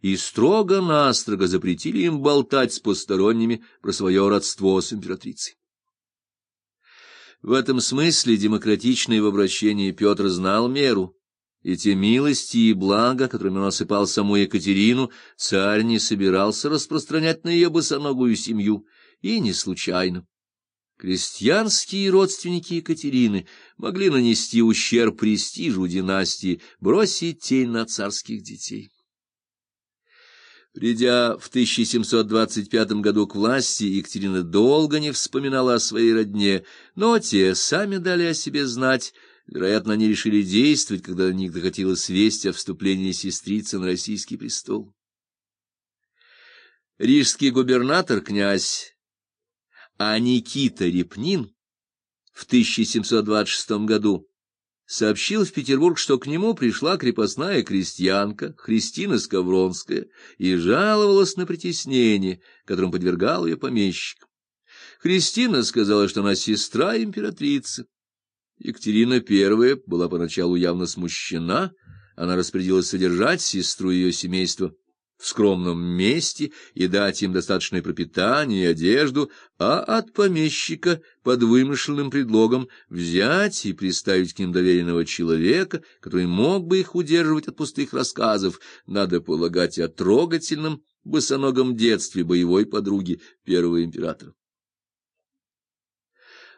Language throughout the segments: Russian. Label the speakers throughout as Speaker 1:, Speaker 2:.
Speaker 1: и строго-настрого запретили им болтать с посторонними про свое родство с императрицей. В этом смысле демократичный в обращении Петр знал меру, и те милости и блага, которыми он осыпал саму Екатерину, царь не собирался распространять на ее босоногую семью, и не случайно. Крестьянские родственники Екатерины могли нанести ущерб престижу династии, бросить тень на царских детей. Придя в 1725 году к власти, Екатерина долго не вспоминала о своей родне, но те сами дали о себе знать. Вероятно, они решили действовать, когда до них докатилась весть о вступлении сестрицы на российский престол. Рижский губернатор, князь а Никита Репнин в 1726 году сообщил в Петербург, что к нему пришла крепостная крестьянка Христина Скавронская и жаловалась на притеснение, которым подвергал ее помещик. Христина сказала, что она сестра императрицы. Екатерина I была поначалу явно смущена, она распорядилась содержать сестру ее семейства в скромном месте и дать им достаточное пропитание и одежду, а от помещика под вымышленным предлогом взять и приставить к ним доверенного человека, который мог бы их удерживать от пустых рассказов, надо полагать о трогательном босоногом детстве боевой подруги первого императора.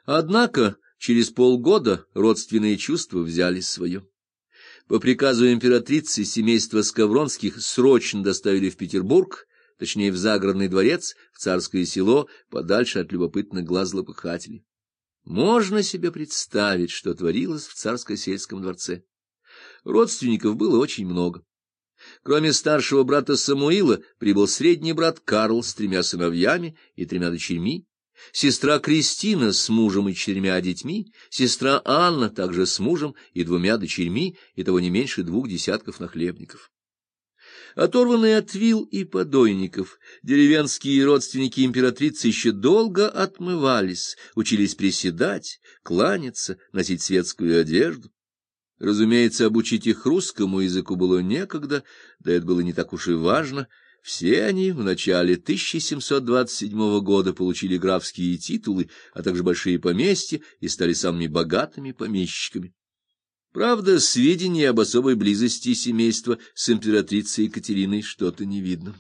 Speaker 1: Однако через полгода родственные чувства взяли свое. По приказу императрицы семейство Скавронских срочно доставили в Петербург, точнее в загородный дворец, в царское село, подальше от любопытных глаз злопыхателей. Можно себе представить, что творилось в царско-сельском дворце. Родственников было очень много. Кроме старшего брата Самуила прибыл средний брат Карл с тремя сыновьями и тремя дочерьми, сестра Кристина с мужем и четырьмя детьми, сестра Анна также с мужем и двумя дочерьми, и того не меньше двух десятков нахлебников. Оторванные от вил и подойников, деревенские родственники императрицы еще долго отмывались, учились приседать, кланяться, носить светскую одежду. Разумеется, обучить их русскому языку было некогда, да это было не так уж и важно — все они в начале 1727 года получили графские титулы, а также большие поместья и стали самыми богатыми помещиками. Правда, сведений об особой близости семейства с императрицей Екатериной что-то не видно.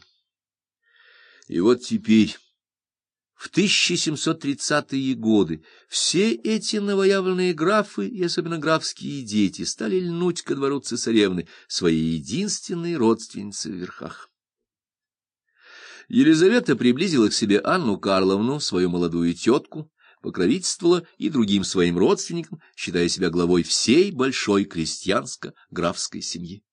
Speaker 1: И вот теперь, в 1730-е годы, все эти новоявленные графы, и особенно графские дети, стали льнуть ко двору цесаревны, своей единственной родственницы в верхах. Елизавета приблизила к себе Анну Карловну, свою молодую тетку, покровительствовала и другим своим родственникам, считая себя главой всей большой крестьянско-графской семьи.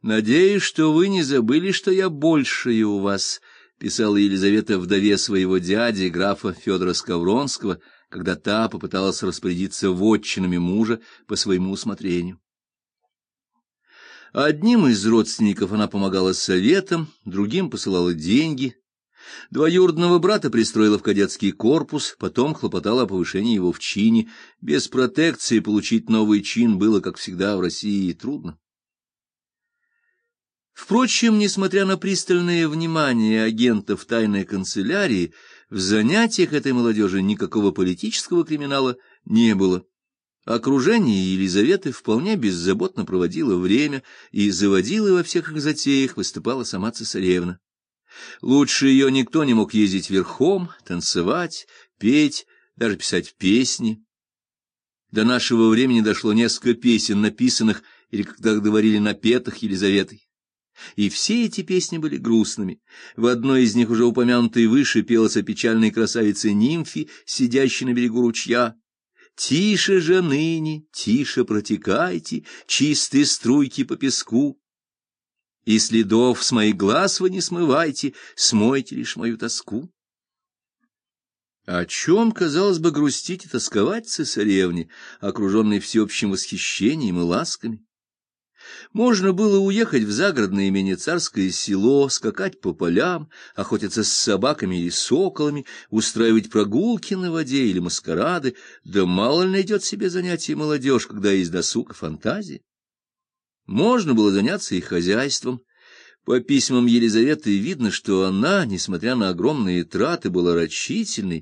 Speaker 1: «Надеюсь, что вы не забыли, что я большая у вас», — писала Елизавета вдове своего дяди, графа Федора Скавронского, когда та попыталась распорядиться вотчинами мужа по своему усмотрению. Одним из родственников она помогала советом, другим посылала деньги. Двоюродного брата пристроила в кадетский корпус, потом хлопотала о повышении его в чине. Без протекции получить новый чин было, как всегда, в России трудно. Впрочем, несмотря на пристальное внимание агентов тайной канцелярии, в занятиях этой молодежи никакого политического криминала не было. Окружение Елизаветы вполне беззаботно проводило время и заводила во всех их затеях, выступала сама цесаревна. Лучше ее никто не мог ездить верхом, танцевать, петь, даже писать песни. До нашего времени дошло несколько песен, написанных или, когда говорили, напетых Елизаветой. И все эти песни были грустными. В одной из них, уже упомянутой выше, пелась о печальной красавице нимфе, сидящей на берегу ручья. Тише же ныне, тише протекайте, чистые струйки по песку. И следов с моих глаз вы не смывайте, смойте лишь мою тоску. О чем, казалось бы, грустить и тосковать цесаревне, окруженной всеобщим восхищением и ласками? Можно было уехать в загородное имение царское село, скакать по полям, охотиться с собаками или соколами, устраивать прогулки на воде или маскарады, да мало ли найдет себе занятие молодежь, когда есть досуг и фантазия. Можно было заняться и хозяйством, По письмам Елизаветы видно, что она, несмотря на огромные траты, была рачительной,